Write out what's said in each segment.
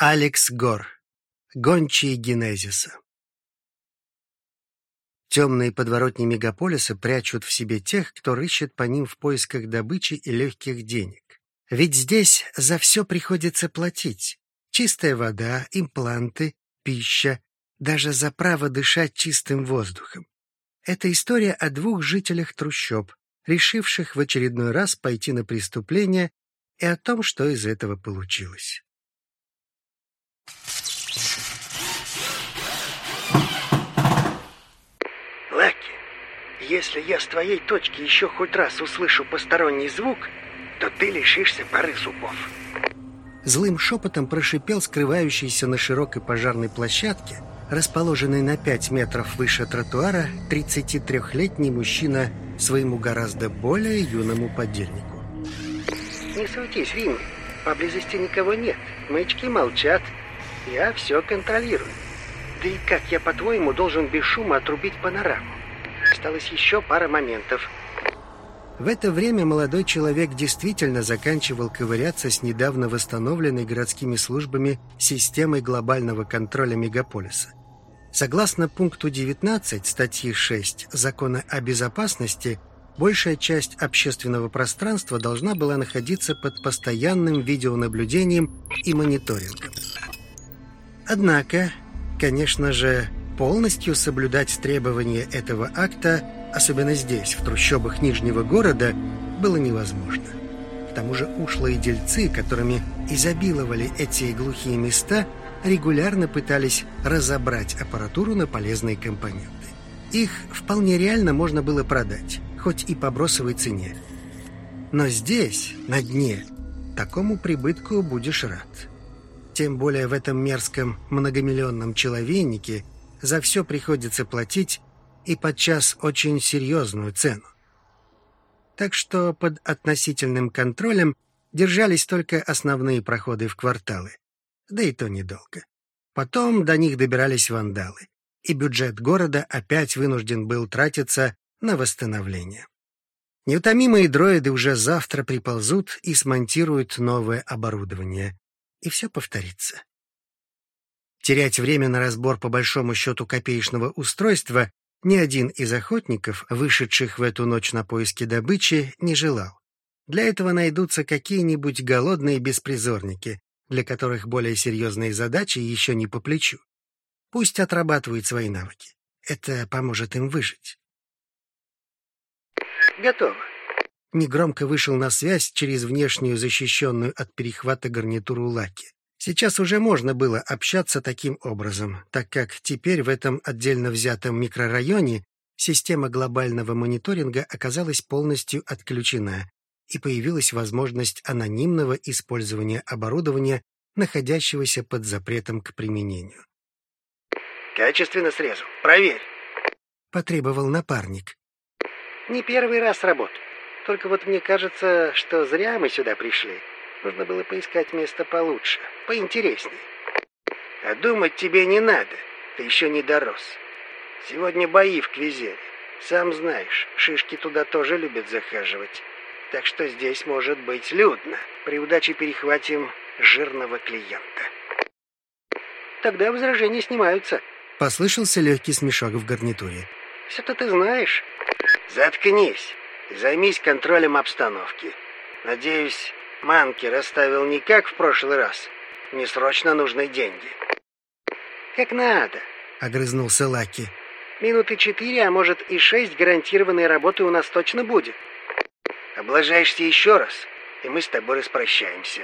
Алекс Гор. Гончие Генезиса. Темные подворотни мегаполиса прячут в себе тех, кто рыщет по ним в поисках добычи и легких денег. Ведь здесь за все приходится платить. Чистая вода, импланты, пища, даже за право дышать чистым воздухом. Это история о двух жителях трущоб, решивших в очередной раз пойти на преступление, и о том, что из этого получилось. Лаки, если я с твоей точки еще хоть раз услышу посторонний звук, то ты лишишься пары зубов. Злым шепотом прошипел скрывающийся на широкой пожарной площадке, расположенной на 5 метров выше тротуара, 33-летний мужчина своему гораздо более юному подельнику. Не суетись, Рим. Поблизости никого нет. Маячки молчат. Я все контролирую. Да и как я, по-твоему, должен без шума отрубить панораму? Осталось еще пара моментов. В это время молодой человек действительно заканчивал ковыряться с недавно восстановленной городскими службами системой глобального контроля мегаполиса. Согласно пункту 19 статьи 6 Закона о безопасности, большая часть общественного пространства должна была находиться под постоянным видеонаблюдением и мониторингом. Однако, конечно же, полностью соблюдать требования этого акта, особенно здесь, в трущобах Нижнего города, было невозможно. К тому же ушлые дельцы, которыми изобиловали эти глухие места, регулярно пытались разобрать аппаратуру на полезные компоненты. Их вполне реально можно было продать, хоть и по бросовой цене. Но здесь, на дне, такому прибытку будешь рад. Тем более в этом мерзком многомиллионном человейнике за все приходится платить и подчас очень серьезную цену. Так что под относительным контролем держались только основные проходы в кварталы. Да и то недолго. Потом до них добирались вандалы, и бюджет города опять вынужден был тратиться на восстановление. Неутомимые дроиды уже завтра приползут и смонтируют новое оборудование и все повторится. Терять время на разбор по большому счету копеечного устройства ни один из охотников, вышедших в эту ночь на поиски добычи, не желал. Для этого найдутся какие-нибудь голодные беспризорники, для которых более серьезные задачи еще не по плечу. Пусть отрабатывают свои навыки. Это поможет им выжить. Готово. Негромко вышел на связь через внешнюю защищенную от перехвата гарнитуру Лаки. Сейчас уже можно было общаться таким образом, так как теперь в этом отдельно взятом микрорайоне система глобального мониторинга оказалась полностью отключена, и появилась возможность анонимного использования оборудования, находящегося под запретом к применению. Качественно срезал. Проверь. Потребовал напарник. Не первый раз работаю. Только вот мне кажется, что зря мы сюда пришли. Нужно было поискать место получше, поинтереснее. А думать тебе не надо. Ты еще не дорос. Сегодня бои в Квизере. Сам знаешь, шишки туда тоже любят захаживать. Так что здесь может быть людно. При удаче перехватим жирного клиента. Тогда возражения снимаются. Послышался легкий смешок в гарнитуре. Все-то ты знаешь. Заткнись и займись контролем обстановки. Надеюсь, манки расставил не как в прошлый раз. Мне срочно нужны деньги. Как надо, огрызнулся Лаки. Минуты четыре, а может и шесть гарантированной работы у нас точно будет. Облажаешься еще раз, и мы с тобой распрощаемся.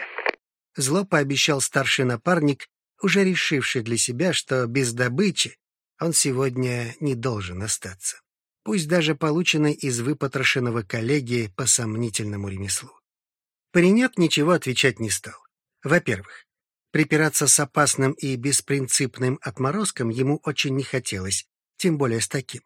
Зло пообещал старший напарник, уже решивший для себя, что без добычи он сегодня не должен остаться пусть даже полученной из выпотрошенного коллеги по сомнительному ремеслу. Паренек ничего отвечать не стал. Во-первых, припираться с опасным и беспринципным отморозком ему очень не хотелось, тем более с таким.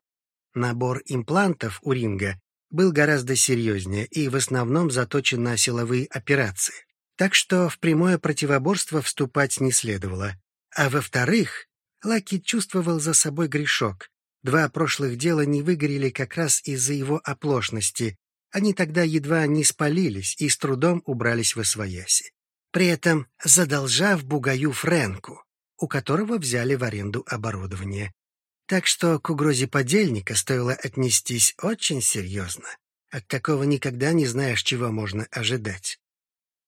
Набор имплантов у Ринга был гораздо серьезнее и в основном заточен на силовые операции, так что в прямое противоборство вступать не следовало. А во-вторых, Лаки чувствовал за собой грешок, Два прошлых дела не выгорели как раз из-за его оплошности. Они тогда едва не спалились и с трудом убрались во свояси. при этом задолжав бугаю Фрэнку, у которого взяли в аренду оборудование. Так что к угрозе подельника стоило отнестись очень серьезно, от какого никогда не знаешь, чего можно ожидать.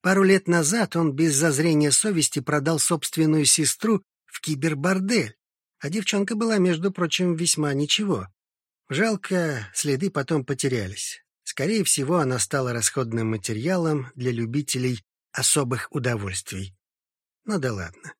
Пару лет назад он без зазрения совести продал собственную сестру в кибербордель, а девчонка была, между прочим, весьма ничего. Жалко, следы потом потерялись. Скорее всего, она стала расходным материалом для любителей особых удовольствий. Ну да ладно.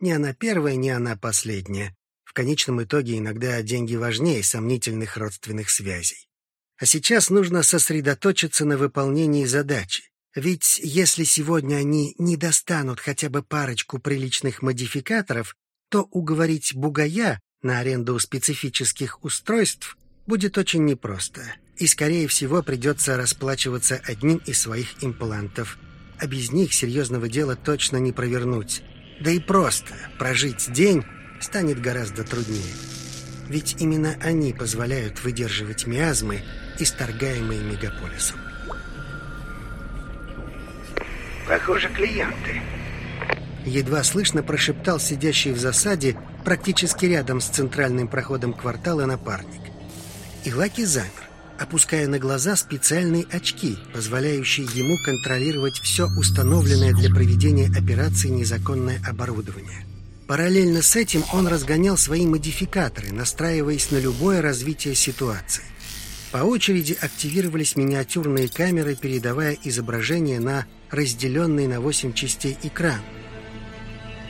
Не она первая, не она последняя. В конечном итоге иногда деньги важнее сомнительных родственных связей. А сейчас нужно сосредоточиться на выполнении задачи. Ведь если сегодня они не достанут хотя бы парочку приличных модификаторов, то уговорить бугая на аренду специфических устройств будет очень непросто, и, скорее всего, придется расплачиваться одним из своих имплантов, а без них серьезного дела точно не провернуть. Да и просто прожить день станет гораздо труднее. Ведь именно они позволяют выдерживать миазмы, исторгаемые мегаполисом. Похоже, клиенты. Едва слышно прошептал сидящий в засаде практически рядом с центральным проходом квартала напарник. И Лаки замер, опуская на глаза специальные очки, позволяющие ему контролировать все установленное для проведения операции незаконное оборудование. Параллельно с этим он разгонял свои модификаторы, настраиваясь на любое развитие ситуации. По очереди активировались миниатюрные камеры, передавая изображение на разделенный на восемь частей экран.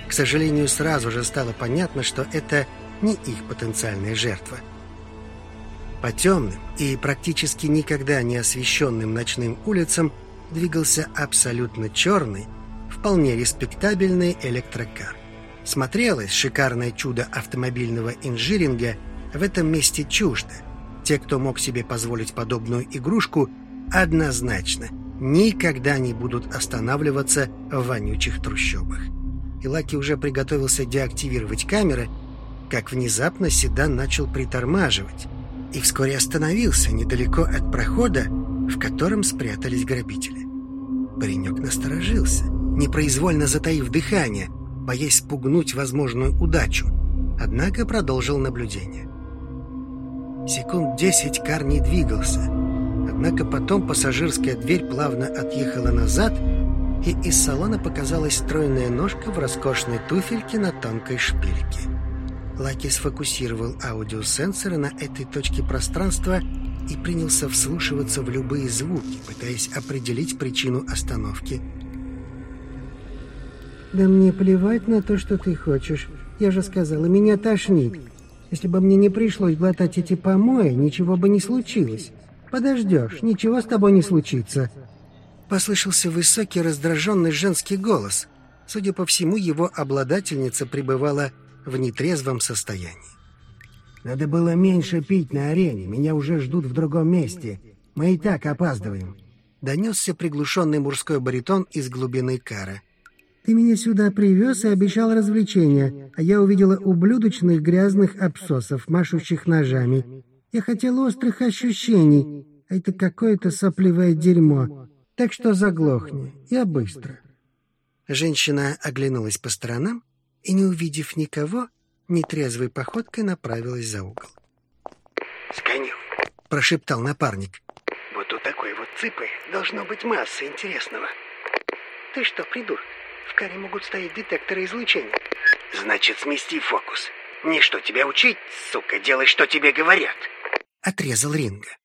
К сожалению, сразу же стало понятно, что это не их потенциальная жертва. По темным и практически никогда не освещенным ночным улицам двигался абсолютно черный, вполне респектабельный электрокар. Смотрелось шикарное чудо автомобильного инжиринга в этом месте чуждо. Те, кто мог себе позволить подобную игрушку, однозначно никогда не будут останавливаться в вонючих трущобах. Илаки уже приготовился деактивировать камеры, как внезапно седан начал притормаживать и вскоре остановился недалеко от прохода, в котором спрятались грабители. Паренек насторожился, непроизвольно затаив дыхание, боясь спугнуть возможную удачу, однако продолжил наблюдение. Секунд десять кар не двигался, Однако потом пассажирская дверь плавно отъехала назад, и из салона показалась стройная ножка в роскошной туфельке на тонкой шпильке. Лаки сфокусировал аудиосенсоры на этой точке пространства и принялся вслушиваться в любые звуки, пытаясь определить причину остановки. «Да мне плевать на то, что ты хочешь. Я же сказала, меня тошнит. Если бы мне не пришлось глотать эти помои, ничего бы не случилось. Подождешь, ничего с тобой не случится». Послышался высокий раздраженный женский голос. Судя по всему, его обладательница пребывала в нетрезвом состоянии. «Надо было меньше пить на арене. Меня уже ждут в другом месте. Мы и так опаздываем». Донесся приглушенный мужской баритон из глубины кара. «Ты меня сюда привез и обещал развлечения, а я увидела ублюдочных грязных абсосов, машущих ножами. Я хотел острых ощущений, а это какое-то сопливое дерьмо. Так что заглохни, я быстро». Женщина оглянулась по сторонам и, не увидев никого, нетрезвой походкой направилась за угол. «Сканил», — прошептал напарник. «Вот у такой вот цыпы должно быть масса интересного». «Ты что, придурок? В каре могут стоять детекторы излучения». «Значит, смести фокус. Ничто тебя учить, сука, делай, что тебе говорят» отрезал Ринга.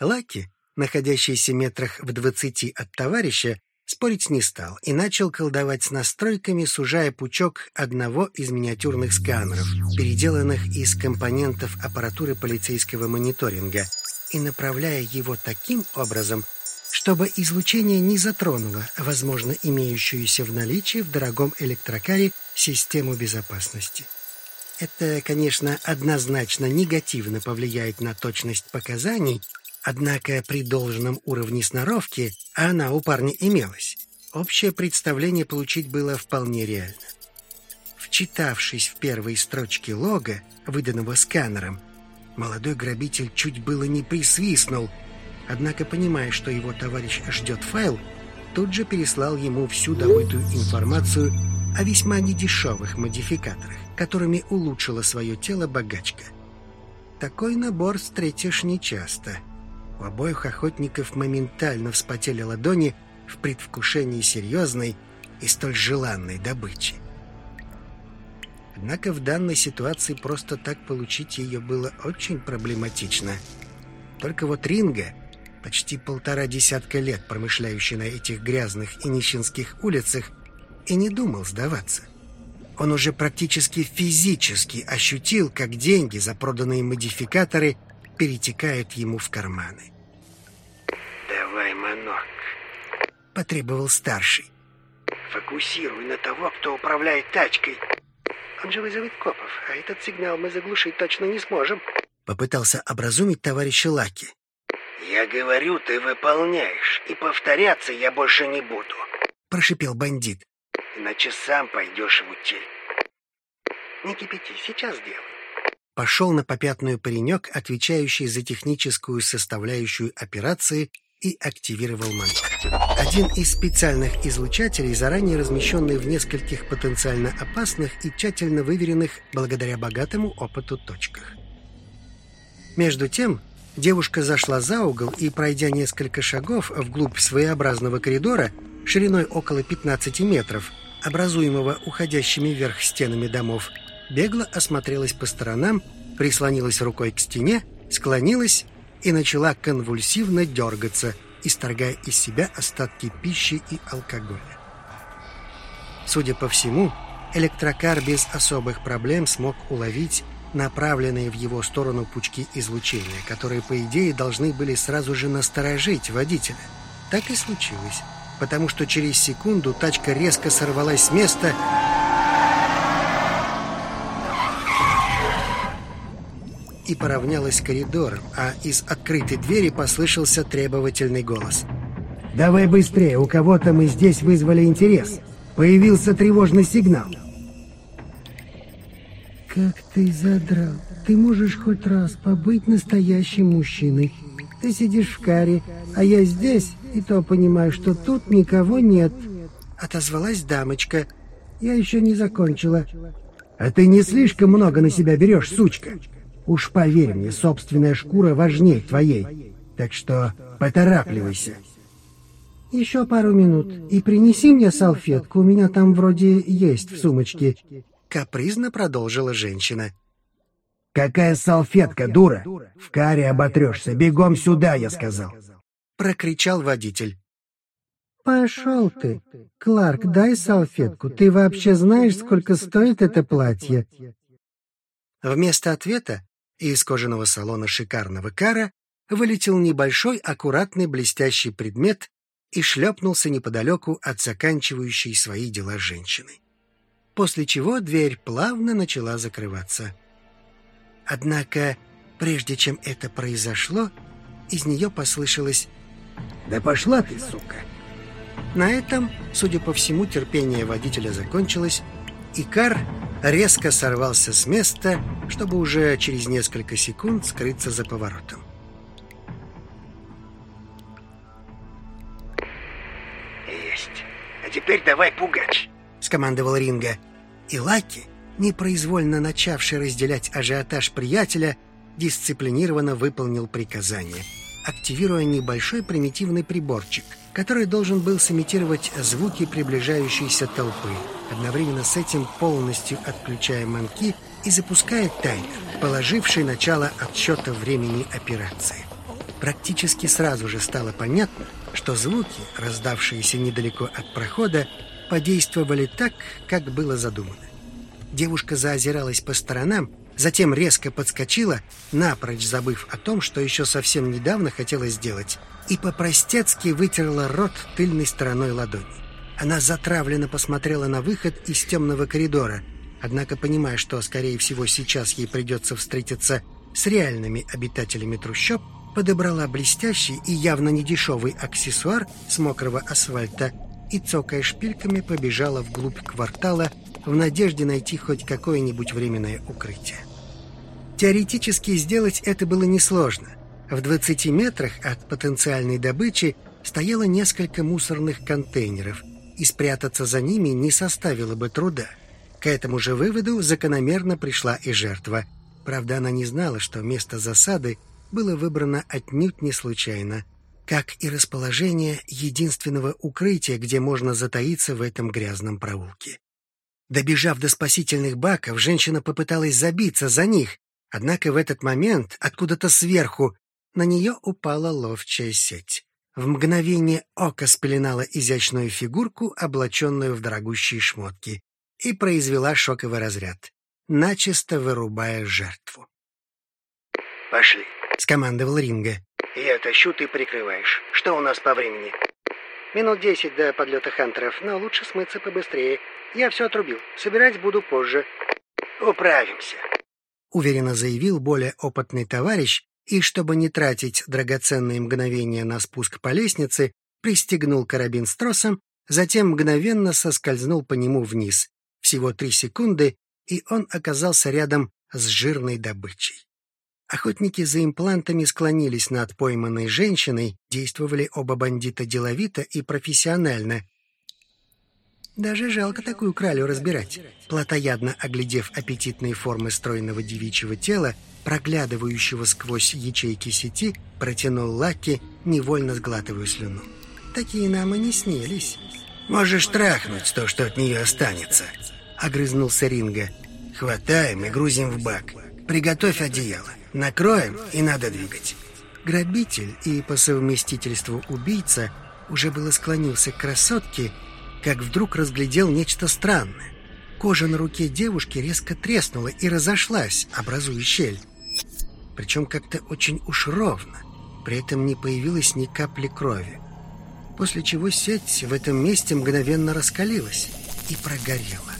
Лаки, находящийся метрах в двадцати от товарища, спорить не стал и начал колдовать с настройками, сужая пучок одного из миниатюрных сканеров, переделанных из компонентов аппаратуры полицейского мониторинга, и направляя его таким образом, чтобы излучение не затронуло, возможно, имеющуюся в наличии в дорогом электрокаре систему безопасности. Это, конечно, однозначно негативно повлияет на точность показаний, однако при должном уровне сноровки, а она у парня имелась, общее представление получить было вполне реально. Вчитавшись в первые строчки лога, выданного сканером, молодой грабитель чуть было не присвистнул, однако, понимая, что его товарищ ждет файл, тут же переслал ему всю добытую информацию о весьма недешевых модификаторах, которыми улучшила свое тело богачка. Такой набор встретишь нечасто. У обоих охотников моментально вспотели ладони в предвкушении серьезной и столь желанной добычи. Однако в данной ситуации просто так получить ее было очень проблематично. Только вот Ринга, почти полтора десятка лет промышляющий на этих грязных и нищенских улицах, и не думал сдаваться. Он уже практически физически ощутил, как деньги за проданные модификаторы перетекают ему в карманы. «Давай, манок», — потребовал старший. «Фокусируй на того, кто управляет тачкой. Он же вызовет копов, а этот сигнал мы заглушить точно не сможем. Попытался образумить товарища Лаки. Я говорю, ты выполняешь, и повторяться я больше не буду. Прошипел бандит. Иначе сам пойдешь в утиль. Не кипяти, сейчас сделаю. Пошел на попятную паренек, отвечающий за техническую составляющую операции и активировал мантру. Один из специальных излучателей, заранее размещенный в нескольких потенциально опасных и тщательно выверенных благодаря богатому опыту точках. Между тем, девушка зашла за угол и, пройдя несколько шагов вглубь своеобразного коридора, шириной около 15 метров, образуемого уходящими вверх стенами домов, бегло осмотрелась по сторонам, прислонилась рукой к стене, склонилась и начала конвульсивно дергаться, исторгая из себя остатки пищи и алкоголя. Судя по всему, электрокар без особых проблем смог уловить направленные в его сторону пучки излучения, которые, по идее, должны были сразу же насторожить водителя. Так и случилось, потому что через секунду тачка резко сорвалась с места и поравнялась с коридором, а из открытой двери послышался требовательный голос. «Давай быстрее, у кого-то мы здесь вызвали интерес. Появился тревожный сигнал». «Как ты задрал. Ты можешь хоть раз побыть настоящим мужчиной. Ты сидишь в каре, а я здесь, и то понимаю, что тут никого нет». Отозвалась дамочка. «Я еще не закончила». «А ты не слишком много на себя берешь, сучка?» Уж поверь мне, собственная шкура важнее твоей. Так что поторапливайся. Еще пару минут. И принеси мне салфетку, у меня там вроде есть в сумочке. Капризно продолжила женщина. Какая салфетка, дура? В каре оботрешься. Бегом сюда, я сказал. Прокричал водитель. Пошел ты. Кларк, дай салфетку. Ты вообще знаешь, сколько стоит это платье? Вместо ответа и из кожаного салона шикарного кара вылетел небольшой аккуратный блестящий предмет и шлепнулся неподалеку от заканчивающей свои дела женщины. После чего дверь плавно начала закрываться. Однако, прежде чем это произошло, из нее послышалось «Да пошла ты, сука!». На этом, судя по всему, терпение водителя закончилось, и Кар резко сорвался с места, чтобы уже через несколько секунд скрыться за поворотом. «Есть. А теперь давай пугач!» — скомандовал Ринга. И Лаки, непроизвольно начавший разделять ажиотаж приятеля, дисциплинированно выполнил приказание, активируя небольшой примитивный приборчик — который должен был сымитировать звуки приближающейся толпы, одновременно с этим полностью отключая манки и запуская таймер, положивший начало отсчета времени операции. Практически сразу же стало понятно, что звуки, раздавшиеся недалеко от прохода, подействовали так, как было задумано. Девушка заозиралась по сторонам, затем резко подскочила, напрочь забыв о том, что еще совсем недавно хотела сделать — и по-простецки вытерла рот тыльной стороной ладони. Она затравленно посмотрела на выход из темного коридора, однако, понимая, что, скорее всего, сейчас ей придется встретиться с реальными обитателями трущоб, подобрала блестящий и явно недешевый аксессуар с мокрого асфальта и, цокая шпильками, побежала вглубь квартала в надежде найти хоть какое-нибудь временное укрытие. Теоретически сделать это было несложно. В 20 метрах от потенциальной добычи стояло несколько мусорных контейнеров, и спрятаться за ними не составило бы труда. К этому же выводу закономерно пришла и жертва. Правда, она не знала, что место засады было выбрано отнюдь не случайно, как и расположение единственного укрытия, где можно затаиться в этом грязном проулке. Добежав до спасительных баков, женщина попыталась забиться за них, однако в этот момент откуда-то сверху на нее упала ловчая сеть. В мгновение ока спеленала изящную фигурку, облаченную в дорогущие шмотки, и произвела шоковый разряд, начисто вырубая жертву. «Пошли», — скомандовал Ринга. «Я тащу, ты прикрываешь. Что у нас по времени?» «Минут десять до подлета хантеров, но лучше смыться побыстрее. Я все отрубил. Собирать буду позже». «Управимся», — уверенно заявил более опытный товарищ, и, чтобы не тратить драгоценные мгновения на спуск по лестнице, пристегнул карабин с тросом, затем мгновенно соскользнул по нему вниз. Всего три секунды, и он оказался рядом с жирной добычей. Охотники за имплантами склонились над пойманной женщиной, действовали оба бандита деловито и профессионально. Даже жалко такую кралю разбирать. Платоядно оглядев аппетитные формы стройного девичьего тела, проглядывающего сквозь ячейки сети, протянул Лаки, невольно сглатывая слюну. Такие нам и не снились. «Можешь трахнуть то, что от нее останется», — огрызнулся Ринга. «Хватаем и грузим в бак. Приготовь одеяло. Накроем и надо двигать». Грабитель и по совместительству убийца уже было склонился к красотке, как вдруг разглядел нечто странное. Кожа на руке девушки резко треснула и разошлась, образуя щель причем как-то очень уж ровно. При этом не появилось ни капли крови. После чего сеть в этом месте мгновенно раскалилась и прогорела.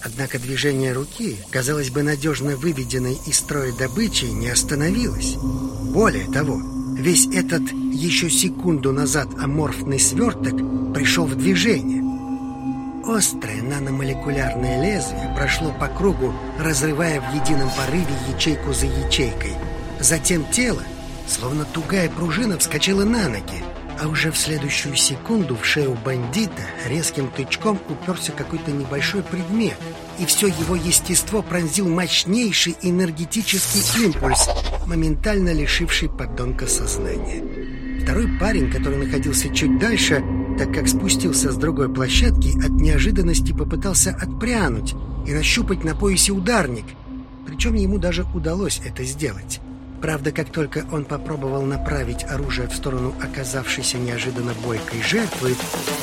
Однако движение руки, казалось бы, надежно выведенной из строя добычи, не остановилось. Более того, весь этот еще секунду назад аморфный сверток пришел в движение. Острое наномолекулярное лезвие прошло по кругу, разрывая в едином порыве ячейку за ячейкой – Затем тело, словно тугая пружина, вскочило на ноги, а уже в следующую секунду в шею бандита резким тычком уперся какой-то небольшой предмет, и все его естество пронзил мощнейший энергетический импульс, моментально лишивший подонка сознания. Второй парень, который находился чуть дальше, так как спустился с другой площадки, от неожиданности попытался отпрянуть и нащупать на поясе ударник, причем ему даже удалось это сделать. Правда, как только он попробовал направить оружие в сторону оказавшейся неожиданно бойкой жертвы,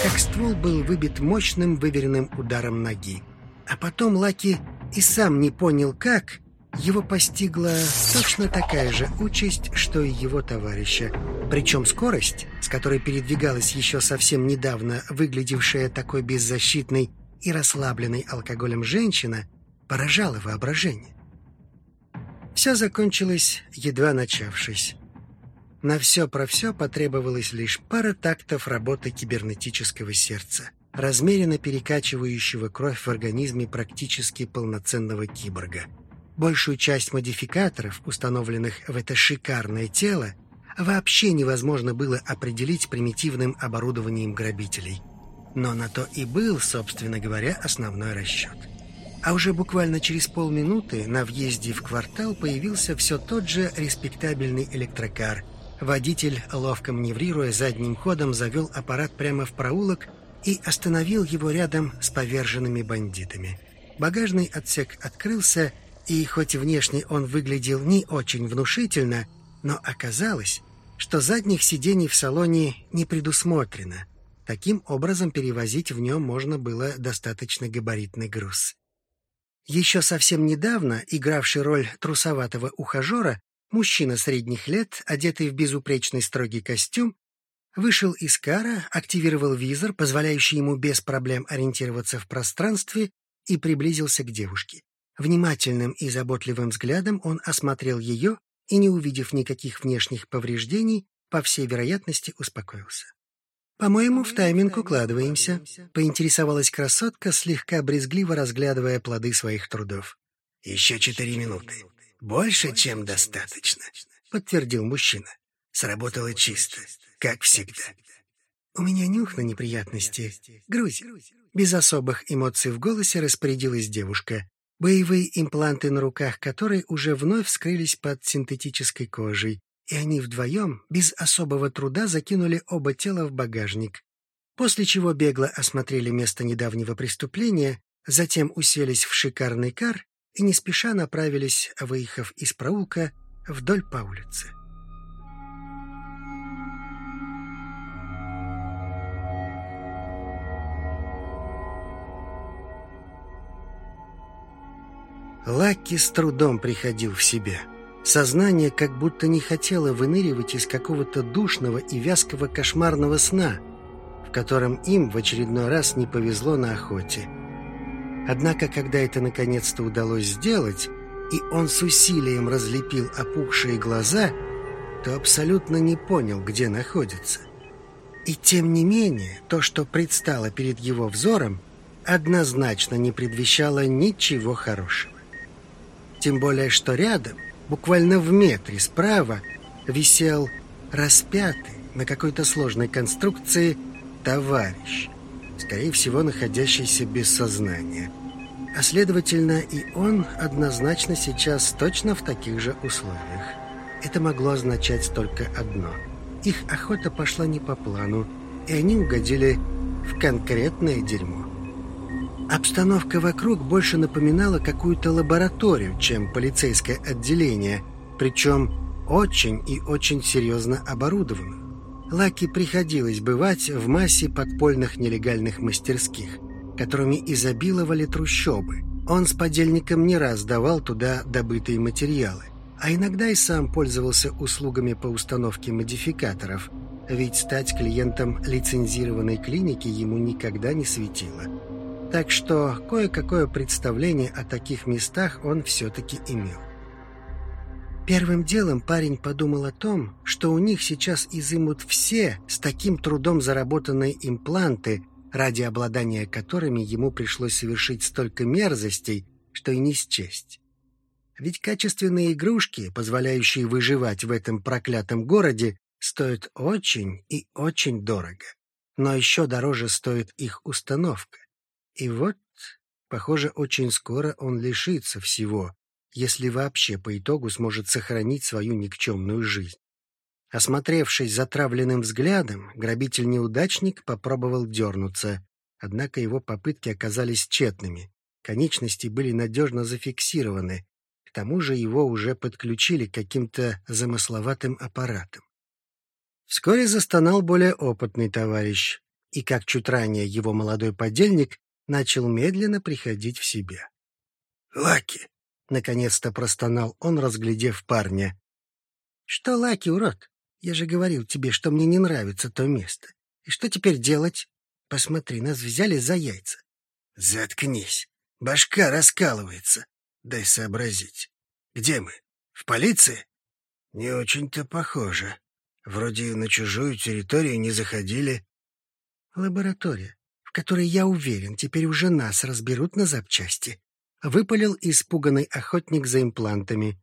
как ствол был выбит мощным выверенным ударом ноги. А потом Лаки и сам не понял, как его постигла точно такая же участь, что и его товарища. Причем скорость, с которой передвигалась еще совсем недавно выглядевшая такой беззащитной и расслабленной алкоголем женщина, поражала воображение. Все закончилось, едва начавшись. На все про все потребовалось лишь пара тактов работы кибернетического сердца, размеренно перекачивающего кровь в организме практически полноценного киборга. Большую часть модификаторов, установленных в это шикарное тело, вообще невозможно было определить примитивным оборудованием грабителей. Но на то и был, собственно говоря, основной расчет. А уже буквально через полминуты на въезде в квартал появился все тот же респектабельный электрокар. Водитель, ловко маневрируя задним ходом, завел аппарат прямо в проулок и остановил его рядом с поверженными бандитами. Багажный отсек открылся, и хоть внешне он выглядел не очень внушительно, но оказалось, что задних сидений в салоне не предусмотрено. Таким образом перевозить в нем можно было достаточно габаритный груз. Еще совсем недавно игравший роль трусоватого ухажера, мужчина средних лет, одетый в безупречный строгий костюм, вышел из кара, активировал визор, позволяющий ему без проблем ориентироваться в пространстве, и приблизился к девушке. Внимательным и заботливым взглядом он осмотрел ее и, не увидев никаких внешних повреждений, по всей вероятности успокоился. «По-моему, в тайминг укладываемся», — поинтересовалась красотка, слегка брезгливо разглядывая плоды своих трудов. «Еще четыре минуты. Больше, чем достаточно», — подтвердил мужчина. «Сработало чисто, как всегда». У меня нюх на неприятности. Грузи. Без особых эмоций в голосе распорядилась девушка, боевые импланты на руках которой уже вновь вскрылись под синтетической кожей, и они вдвоем, без особого труда, закинули оба тела в багажник. После чего бегло осмотрели место недавнего преступления, затем уселись в шикарный кар и не спеша направились, выехав из проулка, вдоль по улице. Лаки с трудом приходил в себя. Сознание как будто не хотело выныривать из какого-то душного и вязкого кошмарного сна, в котором им в очередной раз не повезло на охоте. Однако, когда это наконец-то удалось сделать, и он с усилием разлепил опухшие глаза, то абсолютно не понял, где находится. И тем не менее, то, что предстало перед его взором, однозначно не предвещало ничего хорошего. Тем более, что рядом, буквально в метре справа, висел распятый на какой-то сложной конструкции товарищ, скорее всего, находящийся без сознания. А следовательно, и он однозначно сейчас точно в таких же условиях. Это могло означать только одно. Их охота пошла не по плану, и они угодили в конкретное дерьмо. Обстановка вокруг больше напоминала какую-то лабораторию, чем полицейское отделение, причем очень и очень серьезно оборудованную. Лаки приходилось бывать в массе подпольных нелегальных мастерских, которыми изобиловали трущобы. Он с подельником не раз давал туда добытые материалы, а иногда и сам пользовался услугами по установке модификаторов, ведь стать клиентом лицензированной клиники ему никогда не светило – так что кое-какое представление о таких местах он все-таки имел. Первым делом парень подумал о том, что у них сейчас изымут все с таким трудом заработанные импланты, ради обладания которыми ему пришлось совершить столько мерзостей, что и не счесть. Ведь качественные игрушки, позволяющие выживать в этом проклятом городе, стоят очень и очень дорого. Но еще дороже стоит их установка. И вот, похоже, очень скоро он лишится всего, если вообще по итогу сможет сохранить свою никчемную жизнь. Осмотревшись затравленным взглядом, грабитель-неудачник попробовал дернуться, однако его попытки оказались тщетными. Конечности были надежно зафиксированы, к тому же его уже подключили к каким-то замысловатым аппаратам. Вскоре застонал более опытный товарищ, и, как чуть ранее его молодой подельник, начал медленно приходить в себя. «Лаки!» — наконец-то простонал он, разглядев парня. «Что, Лаки, урод? Я же говорил тебе, что мне не нравится то место. И что теперь делать? Посмотри, нас взяли за яйца». «Заткнись. Башка раскалывается. Дай сообразить. Где мы? В полиции?» «Не очень-то похоже. Вроде на чужую территорию не заходили». «Лаборатория которой, я уверен, теперь уже нас разберут на запчасти. Выпалил испуганный охотник за имплантами.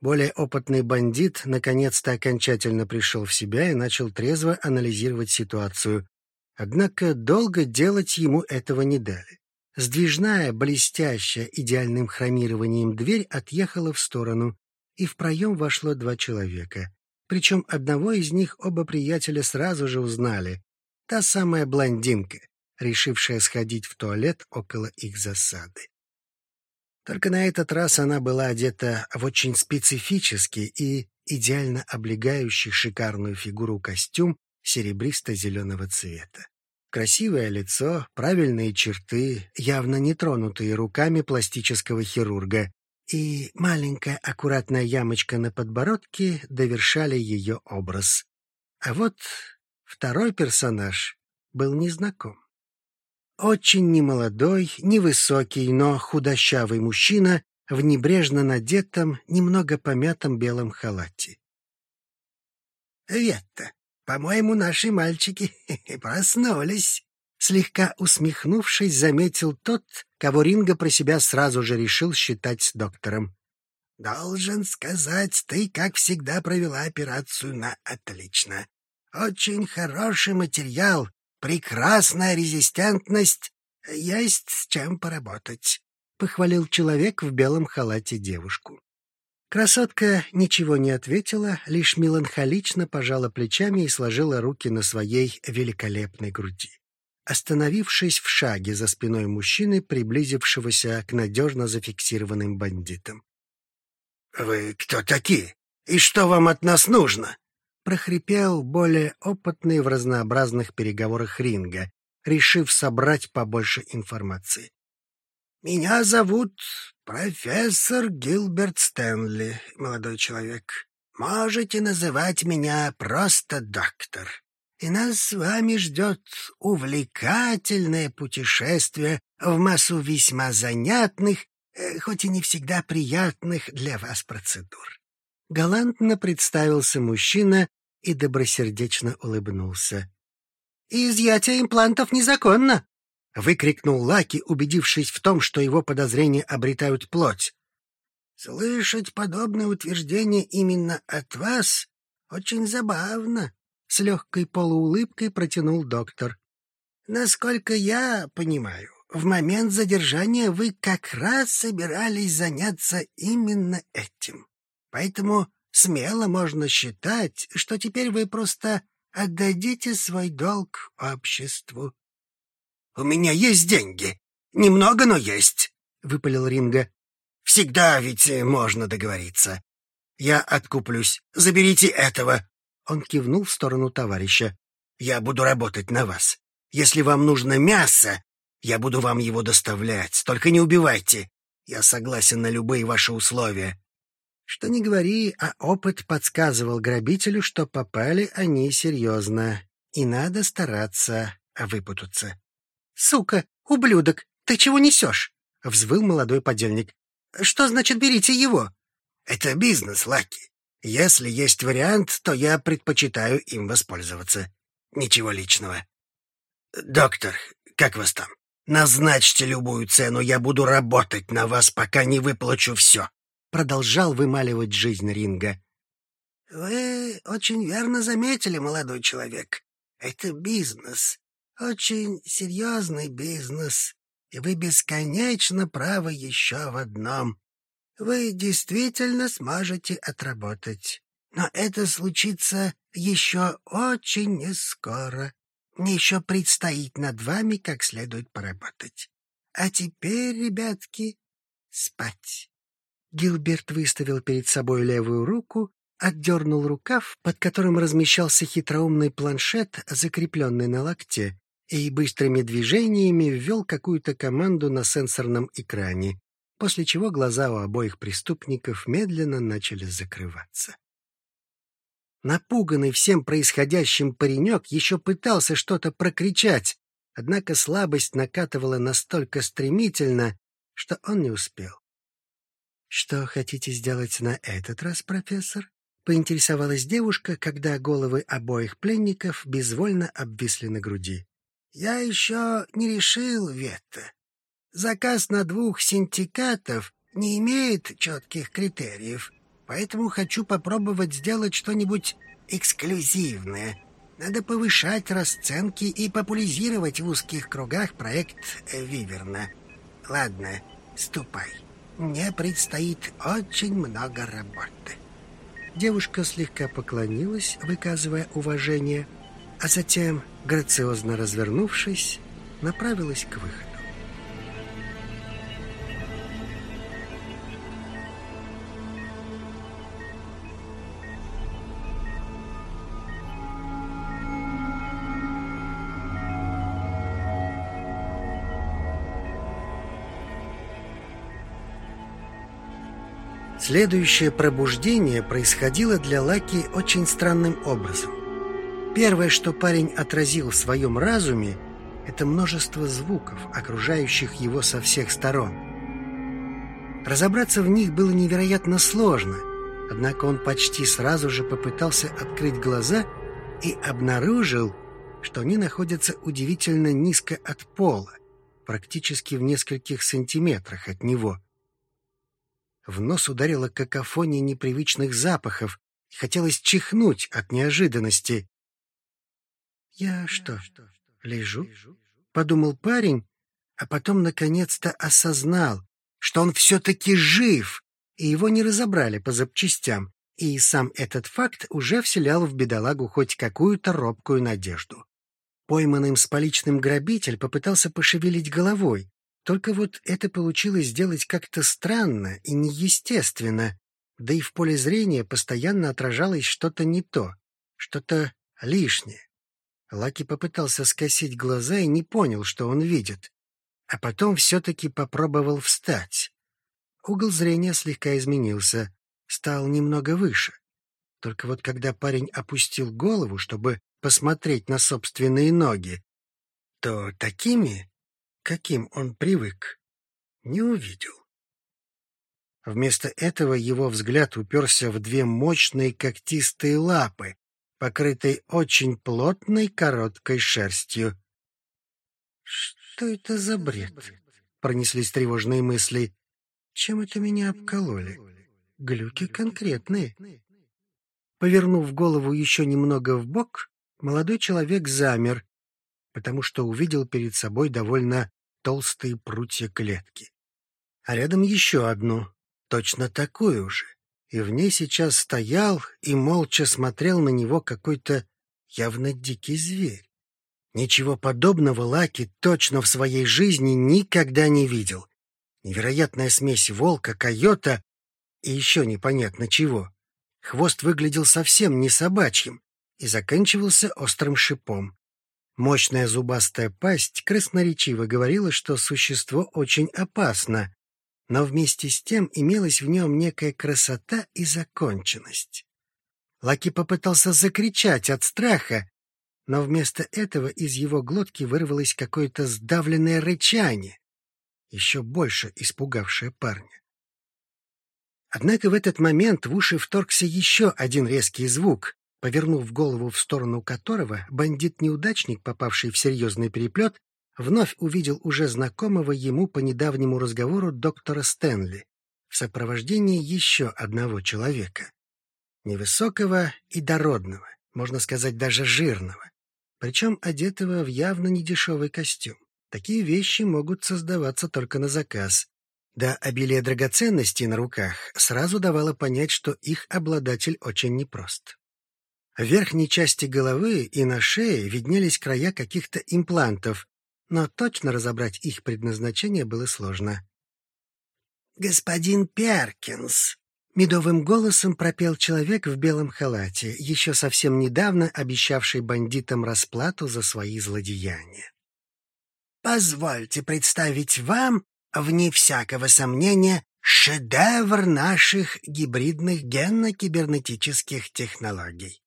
Более опытный бандит наконец-то окончательно пришел в себя и начал трезво анализировать ситуацию. Однако долго делать ему этого не дали. Сдвижная, блестящая, идеальным хромированием дверь отъехала в сторону, и в проем вошло два человека. Причем одного из них оба приятеля сразу же узнали. Та самая блондинка, решившая сходить в туалет около их засады. Только на этот раз она была одета в очень специфический и идеально облегающий шикарную фигуру костюм серебристо-зеленого цвета. Красивое лицо, правильные черты, явно не тронутые руками пластического хирурга, и маленькая аккуратная ямочка на подбородке довершали ее образ. А вот второй персонаж был незнаком. Очень немолодой, невысокий, но худощавый мужчина в небрежно надетом, немного помятом белом халате. «Это, по-моему, наши мальчики проснулись», — слегка усмехнувшись, заметил тот, кого Ринга про себя сразу же решил считать доктором. «Должен сказать, ты, как всегда, провела операцию на отлично. Очень хороший материал, прекрасная резистентность. Есть с чем поработать», — похвалил человек в белом халате девушку. Красотка ничего не ответила, лишь меланхолично пожала плечами и сложила руки на своей великолепной груди. Остановившись в шаге за спиной мужчины, приблизившегося к надежно зафиксированным бандитам. «Вы кто такие? И что вам от нас нужно?» Прохрипел более опытный в разнообразных переговорах ринга, решив собрать побольше информации. «Меня зовут профессор Гилберт Стэнли, молодой человек. Можете называть меня просто доктор. И нас с вами ждет увлекательное путешествие в массу весьма занятных, э, хоть и не всегда приятных для вас процедур. Галантно представился мужчина и добросердечно улыбнулся. «Изъятие имплантов незаконно!» — выкрикнул Лаки, убедившись в том, что его подозрения обретают плоть. «Слышать подобное утверждение именно от вас очень забавно», — с легкой полуулыбкой протянул доктор. «Насколько я понимаю, в момент задержания вы как раз собирались заняться именно этим. Поэтому смело можно считать, что теперь вы просто отдадите свой долг обществу. — У меня есть деньги. Немного, но есть, — выпалил Ринга. — Всегда ведь можно договориться. Я откуплюсь. Заберите этого. Он кивнул в сторону товарища. Я буду работать на вас. Если вам нужно мясо, я буду вам его доставлять. Только не убивайте. Я согласен на любые ваши условия. Что ни говори, а опыт подсказывал грабителю, что попали они серьезно, и надо стараться выпутаться. — Сука, ублюдок, ты чего несешь? — взвыл молодой подельник. — Что значит берите его? — Это бизнес, Лаки. Если есть вариант, то я предпочитаю им воспользоваться. Ничего личного. — Доктор, как вас там? Назначьте любую цену, я буду работать на вас, пока не выплачу все продолжал вымаливать жизнь Ринга. «Вы очень верно заметили, молодой человек. Это бизнес, очень серьезный бизнес, и вы бесконечно правы еще в одном. Вы действительно сможете отработать. Но это случится еще очень нескоро. Мне еще предстоит над вами как следует поработать. А теперь, ребятки, спать. Гилберт выставил перед собой левую руку, отдернул рукав, под которым размещался хитроумный планшет, закрепленный на локте, и быстрыми движениями ввел какую-то команду на сенсорном экране, после чего глаза у обоих преступников медленно начали закрываться. Напуганный всем происходящим паренек еще пытался что-то прокричать, однако слабость накатывала настолько стремительно, что он не успел. «Что хотите сделать на этот раз, профессор?» — поинтересовалась девушка, когда головы обоих пленников безвольно обвисли на груди. «Я еще не решил, Ветта. Заказ на двух синдикатов не имеет четких критериев, поэтому хочу попробовать сделать что-нибудь эксклюзивное. Надо повышать расценки и популяризировать в узких кругах проект Виверна. Ладно, ступай». Мне предстоит очень много работы. Девушка слегка поклонилась, выказывая уважение, а затем, грациозно развернувшись, направилась к выходу. Следующее пробуждение происходило для Лаки очень странным образом. Первое, что парень отразил в своем разуме, это множество звуков, окружающих его со всех сторон. Разобраться в них было невероятно сложно, однако он почти сразу же попытался открыть глаза и обнаружил, что они находятся удивительно низко от пола, практически в нескольких сантиметрах от него – в нос ударила какофония непривычных запахов, и хотелось чихнуть от неожиданности. Я что, лежу? Подумал парень, а потом наконец-то осознал, что он все-таки жив, и его не разобрали по запчастям, и сам этот факт уже вселял в бедолагу хоть какую-то робкую надежду. Пойманный им с поличным грабитель попытался пошевелить головой, только вот это получилось сделать как-то странно и неестественно, да и в поле зрения постоянно отражалось что-то не то, что-то лишнее. Лаки попытался скосить глаза и не понял, что он видит, а потом все-таки попробовал встать. Угол зрения слегка изменился, стал немного выше. Только вот когда парень опустил голову, чтобы посмотреть на собственные ноги, то такими, каким он привык, не увидел. Вместо этого его взгляд уперся в две мощные когтистые лапы, покрытые очень плотной короткой шерстью. «Что это за бред?» — пронеслись тревожные мысли. «Чем это меня обкололи? Глюки конкретные». Повернув голову еще немного в бок, молодой человек замер, потому что увидел перед собой довольно толстые прутья клетки. А рядом еще одну, точно такую же, и в ней сейчас стоял и молча смотрел на него какой-то явно дикий зверь. Ничего подобного Лаки точно в своей жизни никогда не видел. Невероятная смесь волка, койота и еще непонятно чего. Хвост выглядел совсем не собачьим и заканчивался острым шипом. Мощная зубастая пасть красноречиво говорила, что существо очень опасно, но вместе с тем имелась в нем некая красота и законченность. Лаки попытался закричать от страха, но вместо этого из его глотки вырвалось какое-то сдавленное рычание, еще больше испугавшее парня. Однако в этот момент в уши вторгся еще один резкий звук, повернув голову в сторону которого бандит-неудачник, попавший в серьезный переплет, вновь увидел уже знакомого ему по недавнему разговору доктора Стэнли в сопровождении еще одного человека. Невысокого и дородного, можно сказать, даже жирного, причем одетого в явно недешевый костюм. Такие вещи могут создаваться только на заказ. Да обилие драгоценностей на руках сразу давало понять, что их обладатель очень непрост. В верхней части головы и на шее виднелись края каких-то имплантов, но точно разобрать их предназначение было сложно. «Господин Перкинс!» — медовым голосом пропел человек в белом халате, еще совсем недавно обещавший бандитам расплату за свои злодеяния. «Позвольте представить вам, вне всякого сомнения, шедевр наших гибридных генно-кибернетических технологий.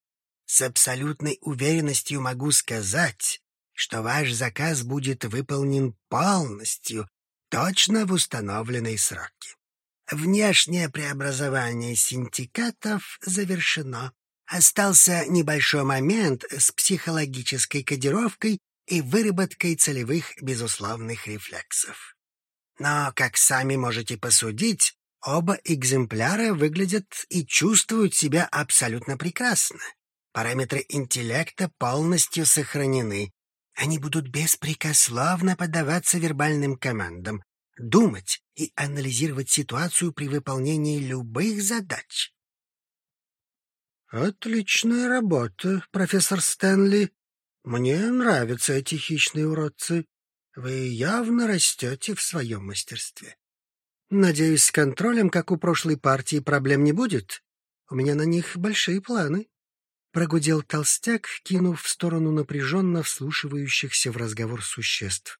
С абсолютной уверенностью могу сказать, что ваш заказ будет выполнен полностью, точно в установленные сроки. Внешнее преобразование синдикатов завершено. Остался небольшой момент с психологической кодировкой и выработкой целевых безусловных рефлексов. Но, как сами можете посудить, оба экземпляра выглядят и чувствуют себя абсолютно прекрасно. Параметры интеллекта полностью сохранены, они будут беспрекословно поддаваться вербальным командам, думать и анализировать ситуацию при выполнении любых задач. «Отличная работа, профессор Стэнли. Мне нравятся эти хищные уродцы. Вы явно растете в своем мастерстве. Надеюсь, с контролем, как у прошлой партии, проблем не будет. У меня на них большие планы» прогудел толстяк, кинув в сторону напряженно вслушивающихся в разговор существ.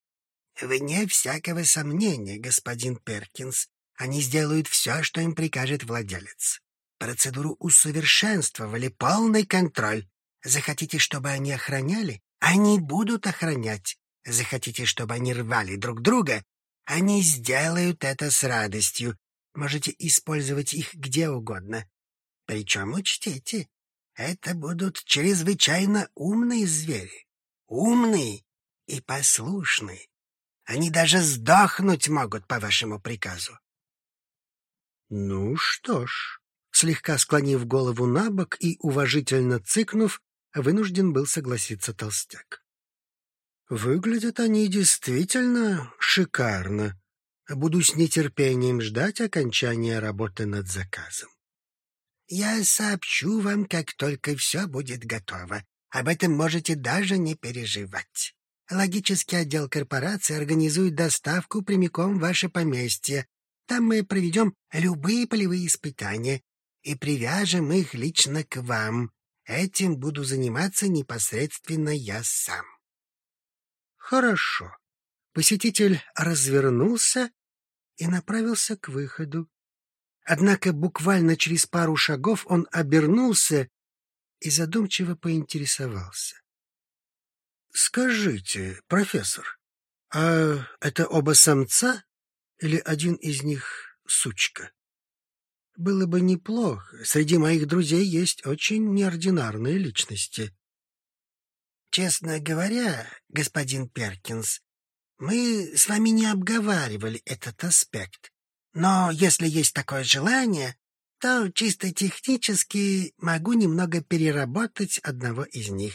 «Вне всякого сомнения, господин Перкинс, они сделают все, что им прикажет владелец. Процедуру усовершенствовали, полный контроль. Захотите, чтобы они охраняли? Они будут охранять. Захотите, чтобы они рвали друг друга? Они сделают это с радостью. Можете использовать их где угодно. Причем учтите, это будут чрезвычайно умные звери. Умные и послушные. Они даже сдохнуть могут по вашему приказу. Ну что ж, слегка склонив голову на бок и уважительно цыкнув, вынужден был согласиться толстяк. Выглядят они действительно шикарно. Буду с нетерпением ждать окончания работы над заказом. Я сообщу вам, как только все будет готово. Об этом можете даже не переживать. Логический отдел корпорации организует доставку прямиком в ваше поместье. Там мы проведем любые полевые испытания и привяжем их лично к вам. Этим буду заниматься непосредственно я сам. Хорошо. Посетитель развернулся и направился к выходу. Однако буквально через пару шагов он обернулся и задумчиво поинтересовался. «Скажите, профессор, а это оба самца или один из них сучка? Было бы неплохо. Среди моих друзей есть очень неординарные личности». «Честно говоря, господин Перкинс, мы с вами не обговаривали этот аспект. Но если есть такое желание, то чисто технически могу немного переработать одного из них.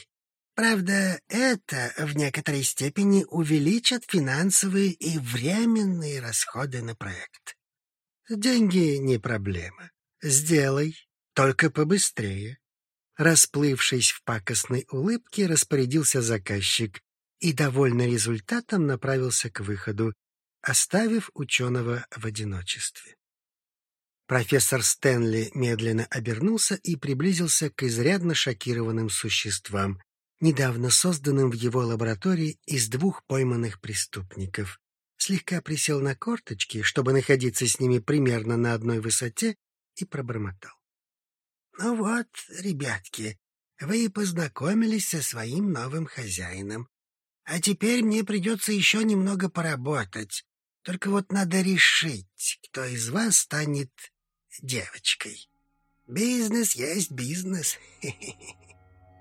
Правда, это в некоторой степени увеличит финансовые и временные расходы на проект. Деньги не проблема. Сделай, только побыстрее. Расплывшись в пакостной улыбке, распорядился заказчик и, довольный результатом, направился к выходу, оставив ученого в одиночестве. Профессор Стэнли медленно обернулся и приблизился к изрядно шокированным существам, недавно созданным в его лаборатории из двух пойманных преступников. Слегка присел на корточки, чтобы находиться с ними примерно на одной высоте, и пробормотал. — Ну вот, ребятки, вы познакомились со своим новым хозяином. А теперь мне придется еще немного поработать. Только вот надо решить, кто из вас станет девочкой. Бизнес есть бизнес.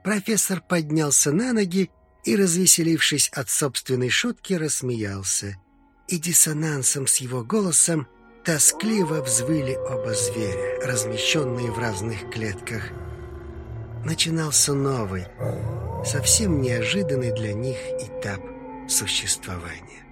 Профессор поднялся на ноги и, развеселившись от собственной шутки, рассмеялся. И диссонансом с его голосом тоскливо взвыли оба зверя, размещенные в разных клетках. Начинался новый, совсем неожиданный для них этап существования.